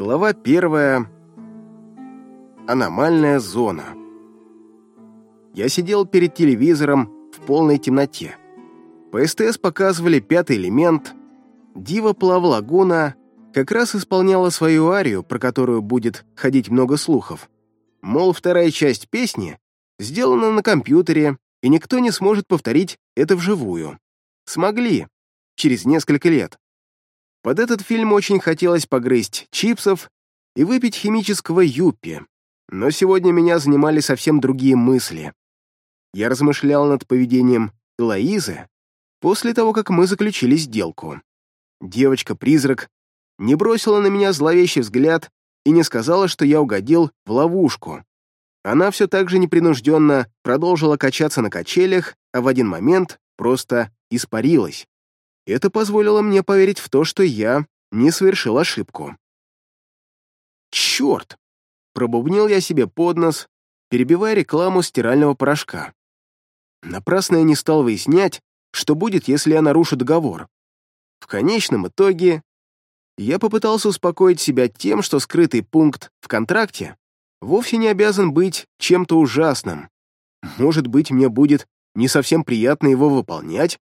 Глава первая. Аномальная зона. Я сидел перед телевизором в полной темноте. По СТС показывали пятый элемент. Дива Плав Лагуна как раз исполняла свою арию, про которую будет ходить много слухов. Мол, вторая часть песни сделана на компьютере, и никто не сможет повторить это вживую. Смогли. Через несколько лет. Под этот фильм очень хотелось погрызть чипсов и выпить химического юппи, но сегодня меня занимали совсем другие мысли. Я размышлял над поведением Лоизы после того, как мы заключили сделку. Девочка-призрак не бросила на меня зловещий взгляд и не сказала, что я угодил в ловушку. Она все так же непринужденно продолжила качаться на качелях, а в один момент просто испарилась. Это позволило мне поверить в то, что я не совершил ошибку. «Черт!» — пробубнил я себе под нос, перебивая рекламу стирального порошка. Напрасно я не стал выяснять, что будет, если я нарушу договор. В конечном итоге я попытался успокоить себя тем, что скрытый пункт в контракте вовсе не обязан быть чем-то ужасным. Может быть, мне будет не совсем приятно его выполнять,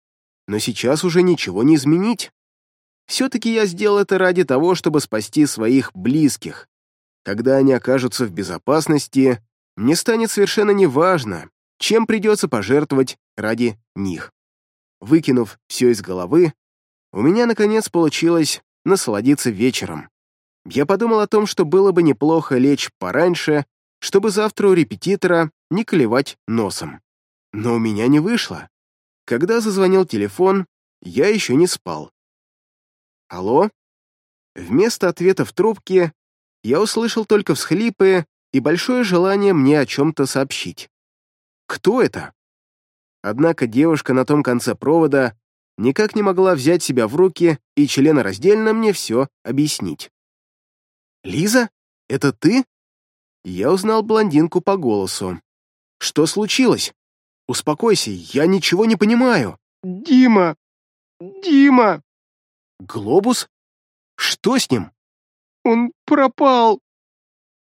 но сейчас уже ничего не изменить. Все-таки я сделал это ради того, чтобы спасти своих близких. Когда они окажутся в безопасности, мне станет совершенно неважно, чем придется пожертвовать ради них. Выкинув все из головы, у меня, наконец, получилось насладиться вечером. Я подумал о том, что было бы неплохо лечь пораньше, чтобы завтра у репетитора не клевать носом. Но у меня не вышло. Когда зазвонил телефон, я еще не спал. «Алло?» Вместо ответа в трубке я услышал только всхлипы и большое желание мне о чем-то сообщить. «Кто это?» Однако девушка на том конце провода никак не могла взять себя в руки и членораздельно мне все объяснить. «Лиза, это ты?» Я узнал блондинку по голосу. «Что случилось?» Успокойся, я ничего не понимаю. Дима! Дима! Глобус? Что с ним? Он пропал.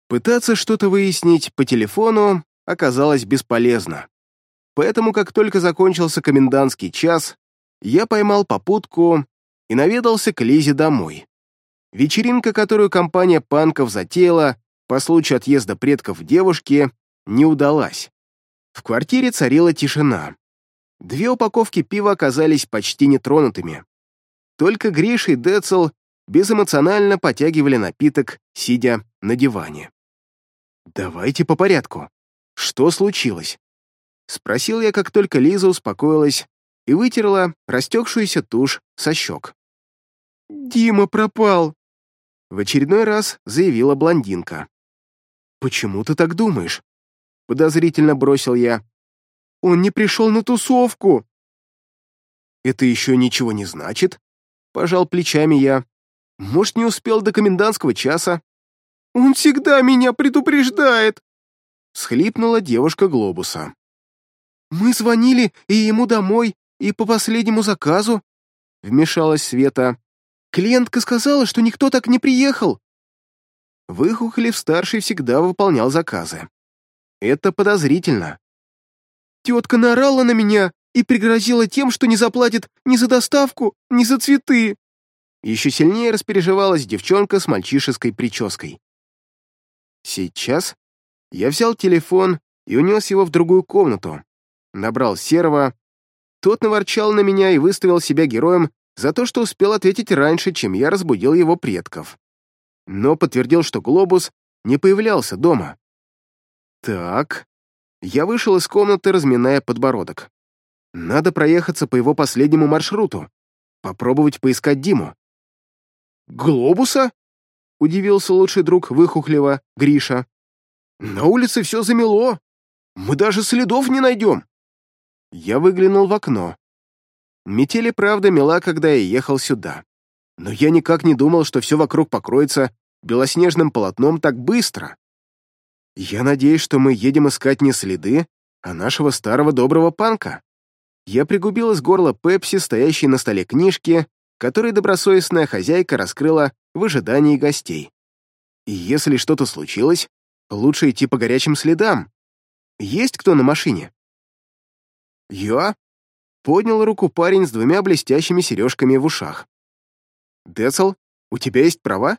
Пытаться что-то выяснить по телефону оказалось бесполезно. Поэтому, как только закончился комендантский час, я поймал попутку и наведался к Лизе домой. Вечеринка, которую компания панков затеяла по случаю отъезда предков девушки, не удалась. В квартире царила тишина. Две упаковки пива оказались почти нетронутыми. Только Гриша и Децл безэмоционально потягивали напиток, сидя на диване. «Давайте по порядку. Что случилось?» Спросил я, как только Лиза успокоилась и вытерла растекшуюся тушь со щек. «Дима пропал!» В очередной раз заявила блондинка. «Почему ты так думаешь?» Подозрительно бросил я. «Он не пришел на тусовку!» «Это еще ничего не значит?» Пожал плечами я. «Может, не успел до комендантского часа?» «Он всегда меня предупреждает!» Схлипнула девушка глобуса. «Мы звонили и ему домой, и по последнему заказу», вмешалась Света. «Клиентка сказала, что никто так не приехал». Выхухолев-старший всегда выполнял заказы. Это подозрительно. Тетка наорала на меня и пригрозила тем, что не заплатит ни за доставку, ни за цветы. Еще сильнее распереживалась девчонка с мальчишеской прической. Сейчас я взял телефон и унес его в другую комнату. Набрал серого. Тот наворчал на меня и выставил себя героем за то, что успел ответить раньше, чем я разбудил его предков. Но подтвердил, что глобус не появлялся дома. Так. Я вышел из комнаты, разминая подбородок. Надо проехаться по его последнему маршруту. Попробовать поискать Диму. «Глобуса?» — удивился лучший друг Выхухлева, Гриша. «На улице все замело. Мы даже следов не найдем». Я выглянул в окно. Метели, правда, мела, когда я ехал сюда. Но я никак не думал, что все вокруг покроется белоснежным полотном так быстро. Я надеюсь, что мы едем искать не следы, а нашего старого доброго панка. Я пригубил из горла пепси, стоящей на столе книжки, которые добросовестная хозяйка раскрыла в ожидании гостей. И если что-то случилось, лучше идти по горячим следам. Есть кто на машине?» «Я?» — поднял руку парень с двумя блестящими сережками в ушах. «Децл, у тебя есть права?»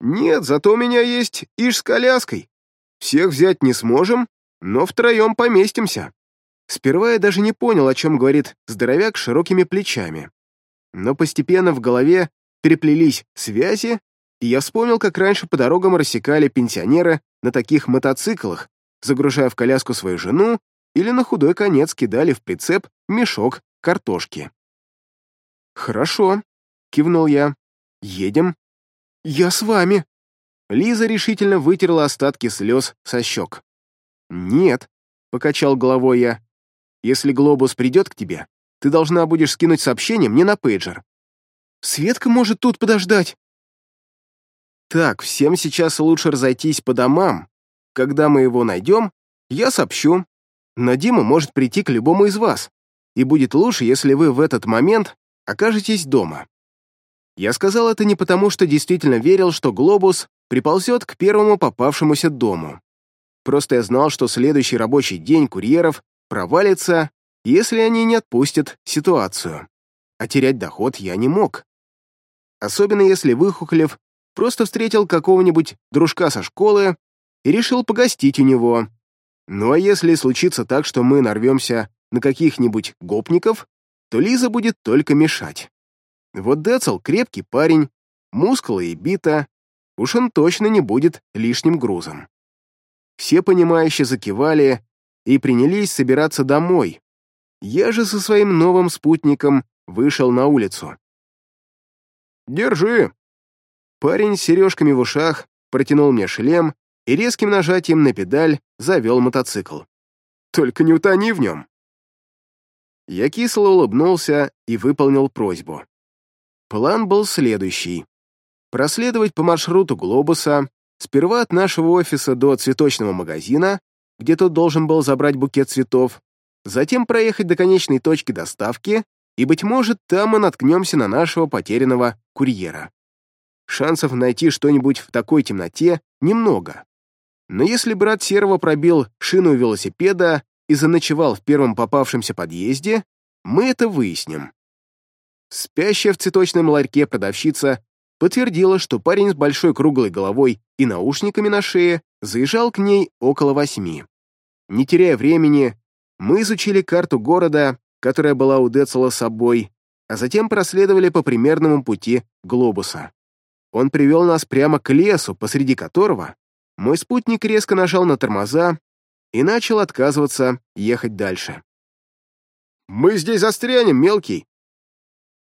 «Нет, зато у меня есть иш с коляской. Всех взять не сможем, но втроем поместимся». Сперва я даже не понял, о чем говорит здоровяк с широкими плечами. Но постепенно в голове переплелись связи, и я вспомнил, как раньше по дорогам рассекали пенсионеры на таких мотоциклах, загружая в коляску свою жену или на худой конец кидали в прицеп мешок картошки. «Хорошо», — кивнул я. «Едем». «Я с вами». Лиза решительно вытерла остатки слез со щек. «Нет», — покачал головой я. «Если глобус придет к тебе, ты должна будешь скинуть сообщение мне на пейджер». «Светка может тут подождать». «Так, всем сейчас лучше разойтись по домам. Когда мы его найдем, я сообщу. Но Дима может прийти к любому из вас, и будет лучше, если вы в этот момент окажетесь дома». Я сказал это не потому, что действительно верил, что глобус приползет к первому попавшемуся дому. Просто я знал, что следующий рабочий день курьеров провалится, если они не отпустят ситуацию. А терять доход я не мог. Особенно если Выхухлев просто встретил какого-нибудь дружка со школы и решил погостить у него. Ну а если случится так, что мы нарвемся на каких-нибудь гопников, то Лиза будет только мешать. Вот Децл крепкий парень, мускулы и бита, уж он точно не будет лишним грузом. Все понимающе закивали и принялись собираться домой. Я же со своим новым спутником вышел на улицу. «Держи!» Парень с сережками в ушах протянул мне шлем и резким нажатием на педаль завел мотоцикл. «Только не утони в нем!» Я кисло улыбнулся и выполнил просьбу. План был следующий. Проследовать по маршруту глобуса сперва от нашего офиса до цветочного магазина, где тот должен был забрать букет цветов, затем проехать до конечной точки доставки, и, быть может, там мы наткнемся на нашего потерянного курьера. Шансов найти что-нибудь в такой темноте немного. Но если брат Серого пробил шину велосипеда и заночевал в первом попавшемся подъезде, мы это выясним. Спящая в цветочном ларьке продавщица подтвердила, что парень с большой круглой головой и наушниками на шее заезжал к ней около восьми. Не теряя времени, мы изучили карту города, которая была у Децела с собой, а затем проследовали по примерному пути глобуса. Он привел нас прямо к лесу, посреди которого мой спутник резко нажал на тормоза и начал отказываться ехать дальше. «Мы здесь застрянем, мелкий!» —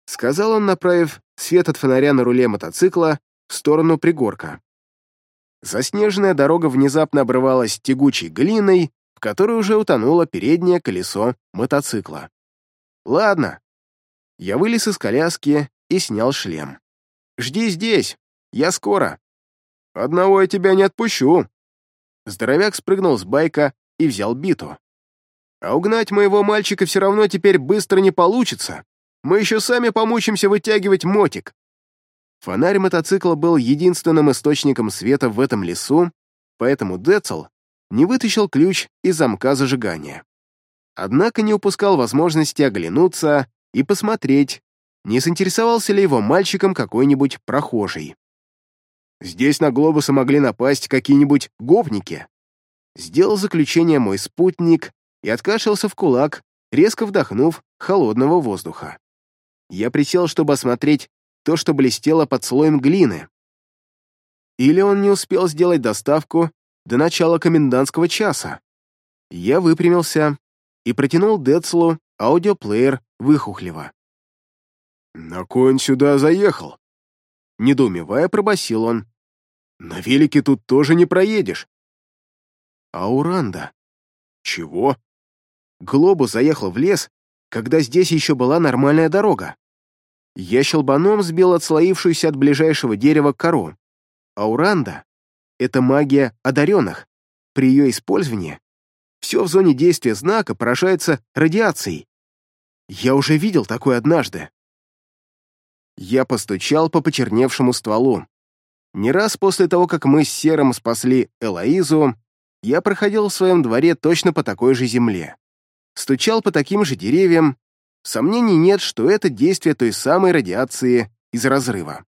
сказал он, направив свет от фонаря на руле мотоцикла в сторону пригорка. Заснеженная дорога внезапно обрывалась тягучей глиной, в которой уже утонуло переднее колесо мотоцикла. «Ладно». Я вылез из коляски и снял шлем. «Жди здесь, я скоро». «Одного я тебя не отпущу». Здоровяк спрыгнул с байка и взял биту. «А угнать моего мальчика все равно теперь быстро не получится. Мы еще сами помучимся вытягивать мотик». Фонарь мотоцикла был единственным источником света в этом лесу, поэтому Децл не вытащил ключ из замка зажигания. Однако не упускал возможности оглянуться и посмотреть, не заинтересовался ли его мальчиком какой-нибудь прохожий. Здесь на глобусы могли напасть какие-нибудь гопники. Сделал заключение мой спутник и откашлялся в кулак, резко вдохнув холодного воздуха. Я присел, чтобы осмотреть то, что блестело под слоем глины. Или он не успел сделать доставку до начала комендантского часа. Я выпрямился и протянул Децлу аудиоплеер Выхухлева. «На кой он сюда заехал?» Недоумевая, пробасил он. «На велике тут тоже не проедешь». «Ауранда». «Чего?» Глобус заехал в лес, когда здесь еще была нормальная дорога. Я щелбаном сбил отслоившуюся от ближайшего дерева кору. Ауранда — это магия одаренных. При ее использовании все в зоне действия знака поражается радиацией. Я уже видел такое однажды. Я постучал по почерневшему стволу. Не раз после того, как мы с Серым спасли Элоизу, я проходил в своем дворе точно по такой же земле. Стучал по таким же деревьям. Сомнений нет, что это действие той самой радиации из разрыва.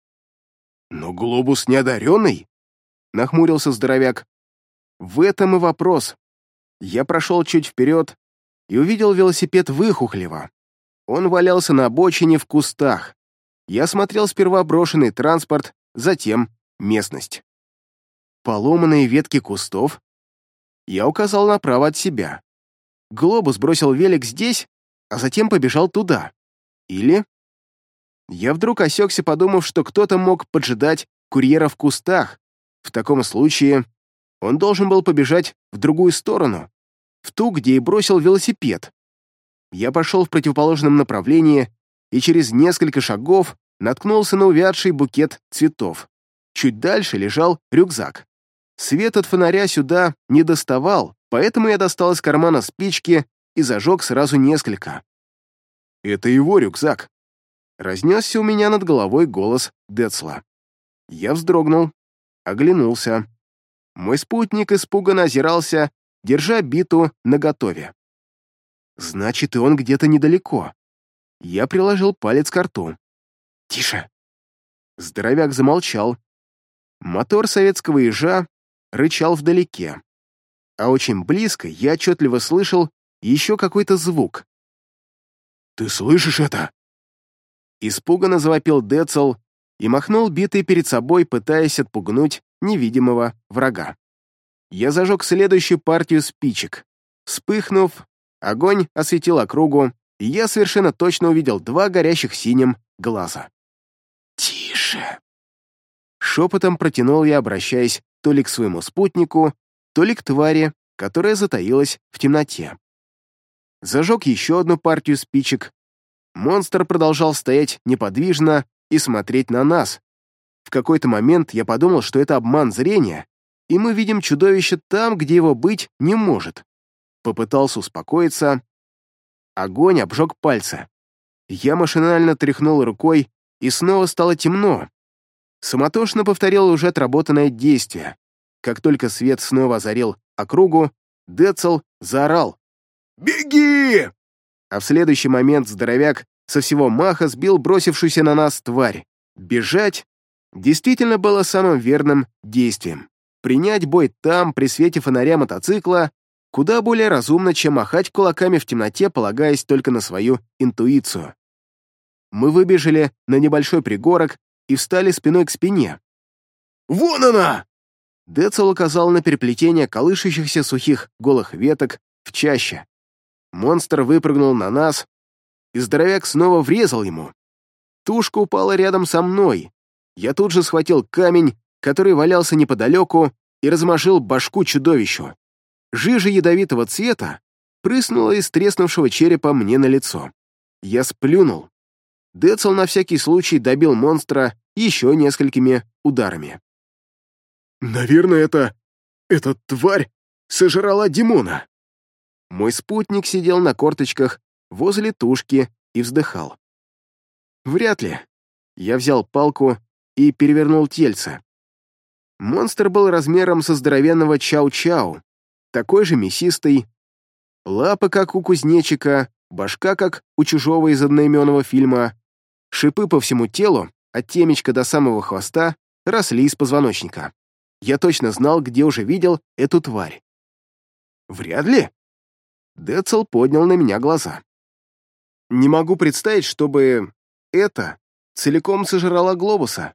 «Но глобус неодаренный?» — нахмурился здоровяк. «В этом и вопрос. Я прошел чуть вперед и увидел велосипед Выхухлева. Он валялся на обочине в кустах. Я смотрел сперва брошенный транспорт, затем местность. Поломанные ветки кустов. Я указал направо от себя. Глобус бросил велик здесь, а затем побежал туда. Или... Я вдруг осекся, подумав, что кто-то мог поджидать курьера в кустах. В таком случае он должен был побежать в другую сторону, в ту, где и бросил велосипед. Я пошел в противоположном направлении и через несколько шагов наткнулся на увядший букет цветов. Чуть дальше лежал рюкзак. Свет от фонаря сюда не доставал, поэтому я достал из кармана спички и зажег сразу несколько. «Это его рюкзак», — разнесся у меня над головой голос Децла. Я вздрогнул, оглянулся. Мой спутник испуганно озирался, держа биту наготове. Значит, и он где-то недалеко. Я приложил палец к рту. «Тише!» Здоровяк замолчал. Мотор советского ежа рычал вдалеке. А очень близко я отчетливо слышал еще какой-то звук. «Ты слышишь это?» Испуганно завопил Децл и махнул битой перед собой, пытаясь отпугнуть невидимого врага. Я зажег следующую партию спичек. Вспыхнув, огонь осветил округу, и я совершенно точно увидел два горящих синим глаза. «Тише!» Шепотом протянул я, обращаясь то ли к своему спутнику, то ли к твари, которая затаилась в темноте. Зажег еще одну партию спичек. Монстр продолжал стоять неподвижно и смотреть на нас. В какой-то момент я подумал, что это обман зрения, и мы видим чудовище там, где его быть не может. Попытался успокоиться. Огонь обжег пальцы. Я машинально тряхнул рукой, и снова стало темно. Самотошно повторил уже отработанное действие. Как только свет снова озарил округу, Децл заорал «Беги!» А в следующий момент здоровяк со всего маха сбил бросившуюся на нас тварь. Бежать действительно было самым верным действием. Принять бой там, при свете фонаря мотоцикла, куда более разумно, чем махать кулаками в темноте, полагаясь только на свою интуицию. Мы выбежали на небольшой пригорок и встали спиной к спине. «Вон она!» Децл указал на переплетение колышущихся сухих голых веток в чаще. Монстр выпрыгнул на нас, и здоровяк снова врезал ему. Тушка упала рядом со мной. Я тут же схватил камень, который валялся неподалеку, и размажил башку чудовищу. Жижа ядовитого цвета прыснула из треснувшего черепа мне на лицо. Я сплюнул. Децл на всякий случай добил монстра еще несколькими ударами. «Наверное, это... эта тварь сожрала Димона!» Мой спутник сидел на корточках возле тушки и вздыхал. «Вряд ли». Я взял палку и перевернул тельце. Монстр был размером со здоровенного чау-чау, такой же мясистый, лапы, как у кузнечика, башка, как у чужого из одноименного фильма, шипы по всему телу, от темечка до самого хвоста, росли из позвоночника. Я точно знал, где уже видел эту тварь. «Вряд ли?» Децл поднял на меня глаза. «Не могу представить, чтобы это целиком сожрало глобуса.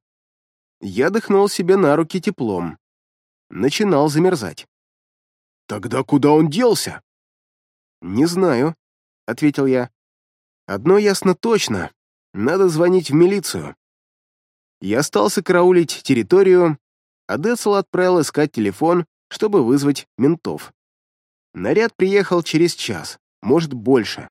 Я дыхнул себе на руки теплом. Начинал замерзать. «Тогда куда он делся?» «Не знаю», — ответил я. «Одно ясно точно. Надо звонить в милицию». Я остался караулить территорию, а Децл отправил искать телефон, чтобы вызвать ментов. Наряд приехал через час, может, больше.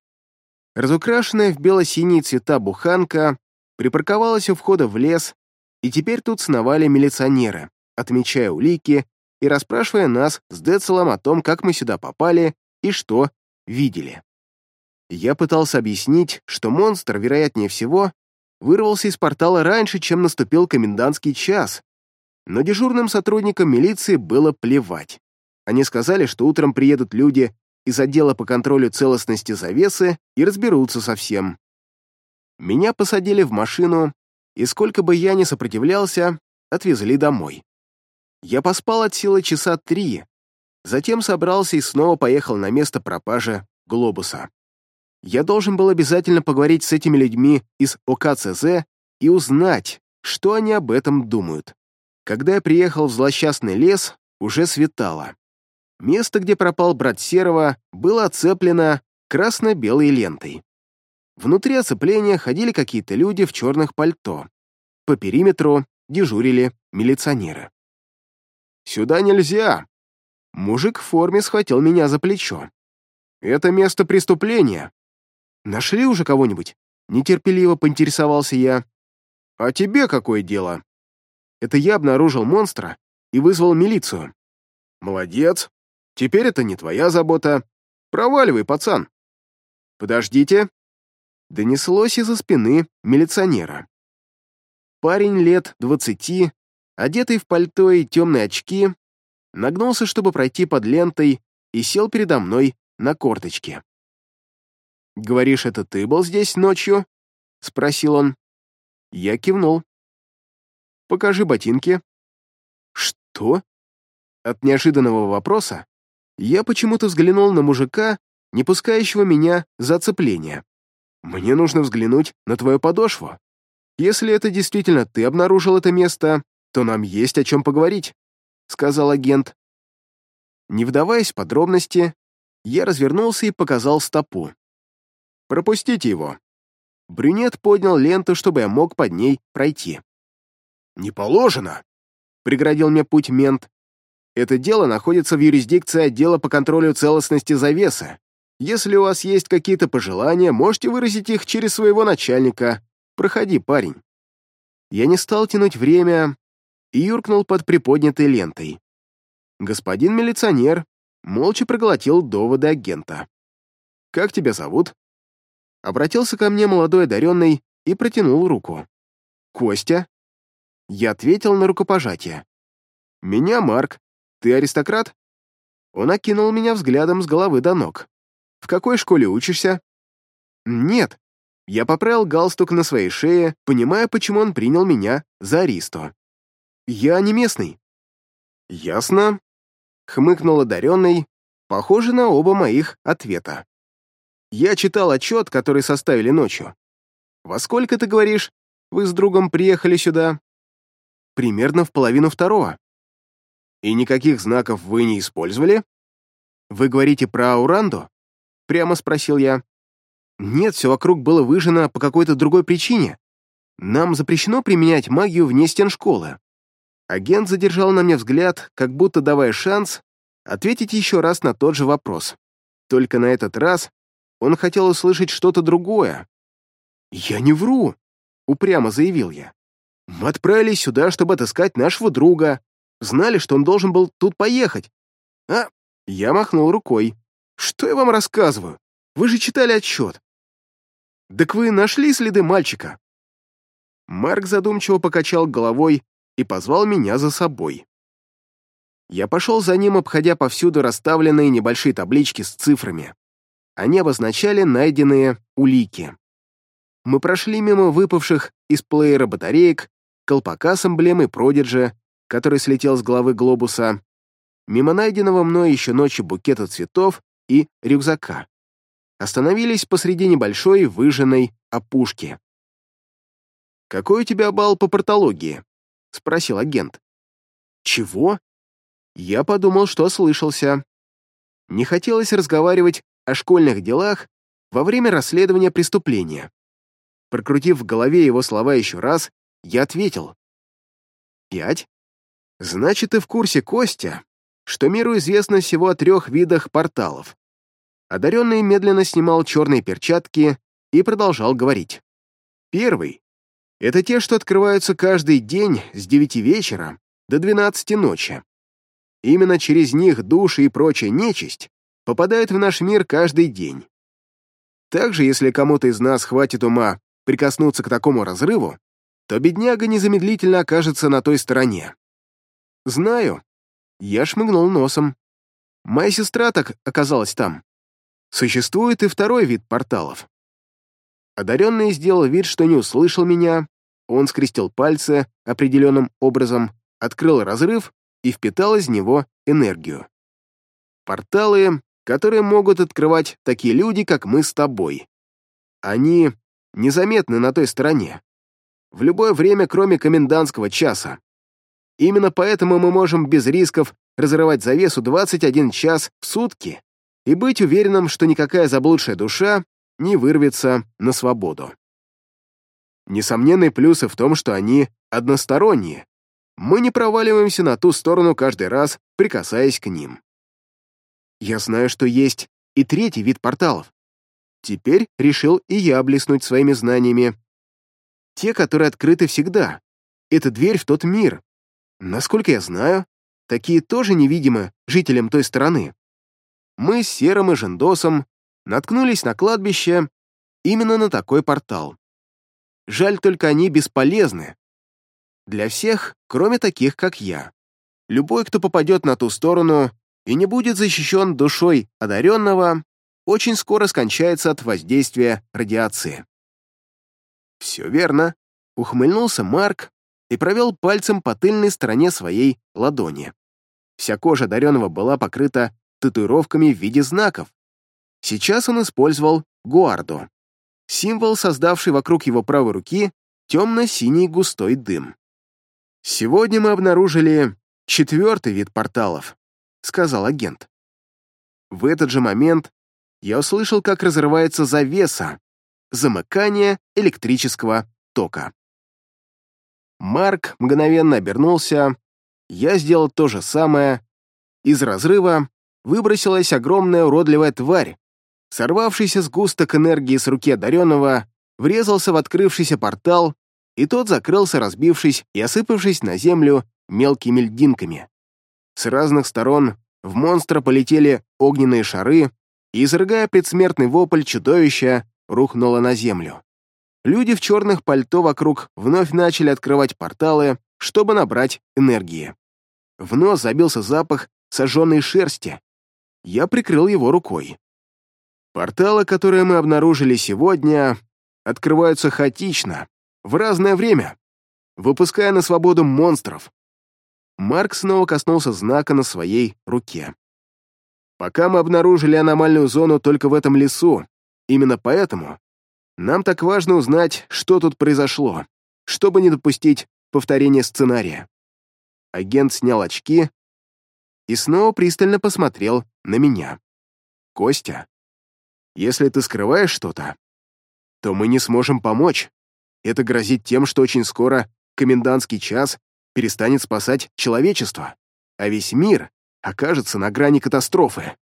Разукрашенная в бело-синие цвета буханка припарковалась у входа в лес и теперь тут сновали милиционеры, отмечая улики и расспрашивая нас с Децелом о том, как мы сюда попали и что видели. Я пытался объяснить, что монстр, вероятнее всего, вырвался из портала раньше, чем наступил комендантский час. Но дежурным сотрудникам милиции было плевать. Они сказали, что утром приедут люди из отдела по контролю целостности завесы и разберутся со всем. Меня посадили в машину, и сколько бы я ни сопротивлялся, отвезли домой. Я поспал от силы часа три, затем собрался и снова поехал на место пропажи глобуса. Я должен был обязательно поговорить с этими людьми из ОКЦЗ и узнать, что они об этом думают. Когда я приехал в злосчастный лес, уже светало. Место, где пропал брат Серого, было оцеплено красно-белой лентой. Внутри оцепления ходили какие-то люди в черных пальто. По периметру дежурили милиционеры. «Сюда нельзя!» Мужик в форме схватил меня за плечо. «Это место преступления!» «Нашли уже кого-нибудь?» Нетерпеливо поинтересовался я. «А тебе какое дело?» «Это я обнаружил монстра и вызвал милицию». «Молодец. Теперь это не твоя забота. Проваливай, пацан». «Подождите». Донеслось из-за спины милиционера. Парень лет двадцати, одетый в пальто и темные очки, нагнулся, чтобы пройти под лентой, и сел передо мной на корточке. «Говоришь, это ты был здесь ночью?» — спросил он. Я кивнул. «Покажи ботинки». «Что?» От неожиданного вопроса я почему-то взглянул на мужика, не пускающего меня за оцепление. «Мне нужно взглянуть на твою подошву. Если это действительно ты обнаружил это место, то нам есть о чем поговорить», — сказал агент. Не вдаваясь в подробности, я развернулся и показал стопу. «Пропустите его». Брюнет поднял ленту, чтобы я мог под ней пройти. «Не положено», — преградил мне путь мент. «Это дело находится в юрисдикции отдела по контролю целостности завесы. Если у вас есть какие-то пожелания, можете выразить их через своего начальника. Проходи, парень». Я не стал тянуть время и юркнул под приподнятой лентой. Господин милиционер молча проглотил доводы агента. «Как тебя зовут?» Обратился ко мне молодой одаренный и протянул руку. «Костя?» Я ответил на рукопожатие. «Меня Марк. Ты аристократ?» Он окинул меня взглядом с головы до ног. «В какой школе учишься?» «Нет». Я поправил галстук на своей шее, понимая, почему он принял меня за аристо. «Я не местный». «Ясно», — хмыкнул одаренный, похоже на оба моих ответа. Я читал отчет, который составили ночью. Во сколько, ты говоришь, вы с другом приехали сюда? Примерно в половину второго. И никаких знаков вы не использовали? Вы говорите про Ауранду? Прямо спросил я. Нет, все вокруг было выжжено по какой-то другой причине. Нам запрещено применять магию вне стен школы. Агент задержал на мне взгляд, как будто давая шанс ответить еще раз на тот же вопрос. Только на этот раз он хотел услышать что-то другое. «Я не вру», — упрямо заявил я. «Мы отправились сюда, чтобы отыскать нашего друга. Знали, что он должен был тут поехать. А...» Я махнул рукой. «Что я вам рассказываю? Вы же читали отчет». «Так вы нашли следы мальчика?» Марк задумчиво покачал головой и позвал меня за собой. Я пошел за ним, обходя повсюду расставленные небольшие таблички с цифрами. Они обозначали найденные улики. Мы прошли мимо выпавших из плеера батареек, колпака с эмблемой Продиджа, который слетел с головы глобуса, мимо найденного мной еще ночью букета цветов и рюкзака. Остановились посреди небольшой выжженной опушки. «Какой у тебя балл по портологии?» — спросил агент. «Чего?» Я подумал, что ослышался. Не хотелось разговаривать о школьных делах во время расследования преступления. Прокрутив в голове его слова еще раз, я ответил. «Пять? Значит, ты в курсе, Костя, что миру известно всего о трех видах порталов». Одаренный медленно снимал черные перчатки и продолжал говорить. Первый — это те, что открываются каждый день с девяти вечера до двенадцати ночи. Именно через них души и прочая нечисть попадают в наш мир каждый день. Также, если кому-то из нас хватит ума прикоснуться к такому разрыву, то бедняга незамедлительно окажется на той стороне. Знаю. Я шмыгнул носом. Моя сестра так оказалась там. Существует и второй вид порталов. Одаренный сделал вид, что не услышал меня. Он скрестил пальцы определенным образом, открыл разрыв и впитал из него энергию. Порталы, которые могут открывать такие люди, как мы с тобой. Они незаметны на той стороне. В любое время, кроме комендантского часа. Именно поэтому мы можем без рисков разрывать завесу 21 час в сутки и быть уверенным, что никакая заблудшая душа не вырвется на свободу. Несомненные плюсы в том, что они односторонние. Мы не проваливаемся на ту сторону каждый раз, прикасаясь к ним. Я знаю, что есть и третий вид порталов. Теперь решил и я блеснуть своими знаниями. Те, которые открыты всегда. Это дверь в тот мир. Насколько я знаю, такие тоже невидимы жителям той стороны. Мы с Серым и Жендосом наткнулись на кладбище именно на такой портал. Жаль только они бесполезны. Для всех, кроме таких, как я. Любой, кто попадет на ту сторону и не будет защищен душой одаренного, очень скоро скончается от воздействия радиации. «Все верно», — ухмыльнулся Марк и провел пальцем по тыльной стороне своей ладони. Вся кожа одаренного была покрыта татуировками в виде знаков. Сейчас он использовал гуарду. Символ, создавший вокруг его правой руки темно-синий густой дым. «Сегодня мы обнаружили четвертый вид порталов», — сказал агент. В этот же момент я услышал, как разрывается завеса, замыкание электрического тока. Марк мгновенно обернулся, я сделал то же самое. Из разрыва выбросилась огромная уродливая тварь. Сорвавшийся сгусток энергии с руки одаренного врезался в открывшийся портал, и тот закрылся, разбившись и осыпавшись на землю мелкими льдинками. С разных сторон в монстра полетели огненные шары, и, изрыгая предсмертный вопль, чудовища рухнуло на землю. Люди в черных пальто вокруг вновь начали открывать порталы, чтобы набрать энергии. В нос забился запах сожженной шерсти. Я прикрыл его рукой. Порталы, которые мы обнаружили сегодня, открываются хаотично, в разное время, выпуская на свободу монстров. Марк снова коснулся знака на своей руке. Пока мы обнаружили аномальную зону только в этом лесу, именно поэтому нам так важно узнать, что тут произошло, чтобы не допустить повторения сценария. Агент снял очки и снова пристально посмотрел на меня. «Костя, если ты скрываешь что-то, то мы не сможем помочь. Это грозит тем, что очень скоро комендантский час перестанет спасать человечество, а весь мир окажется на грани катастрофы.